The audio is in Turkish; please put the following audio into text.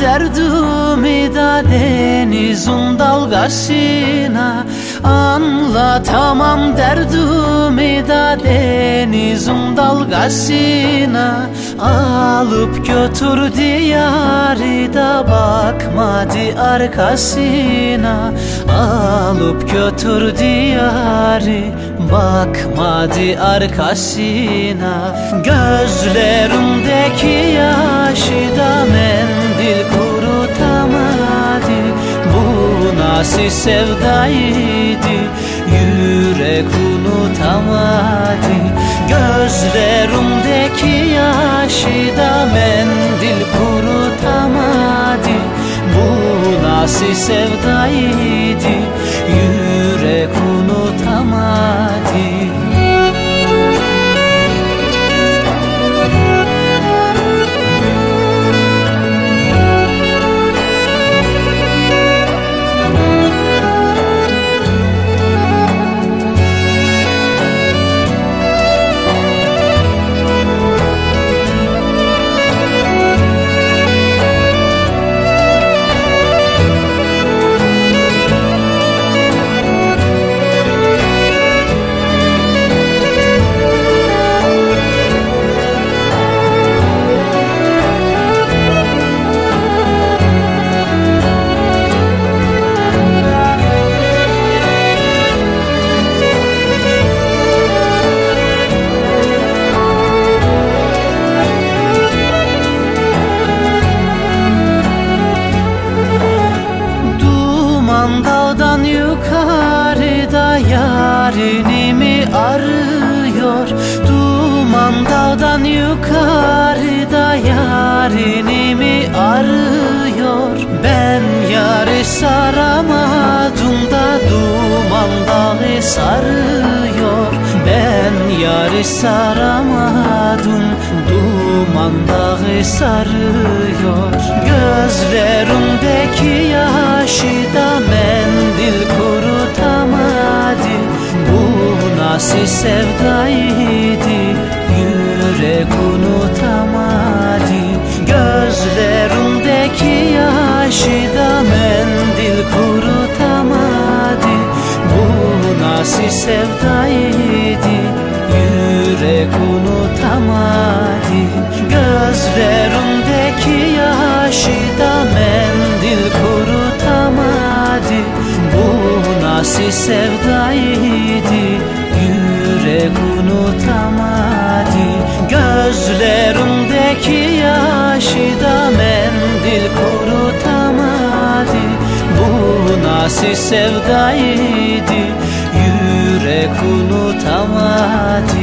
derdimi da denizin dalgasına. Anlatamam derdimi da denizin dalgasına. Alıp götürdü yarı da bakmadı arkasına Alıp götürdü yarı bakmadı arkasına Gözlerimdeki yaşı da mendil kurutamadı Bu nasıl sevdaydı. Yürek unutamadı Gözlerimdeki yaşı da mendil kurutamadı Bu nasıl sevdaydı yürek yarini mi arıyor. Duman dağdan yukarıda yarini mi arıyor. Ben yarı saramadım da duman dağı sarıyor. Ben yarı saramadım duman dağı sarıyor. Gözlerimdeki yaşı da sevdaydı yürek unutamadı. Gözlerimdeki yaşı da mendil kurutamadı. Bu nasıl sevdaydı yürek unutamadı. Gözlerimdeki yaşı da mendil kurutamadı. Bu nasıl sevdaydı yürek unutamadı Gözlerimdeki yaşı da mendil kurutamadı Bu nasıl sevdaydı? Yürek unutamadı